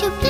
to be.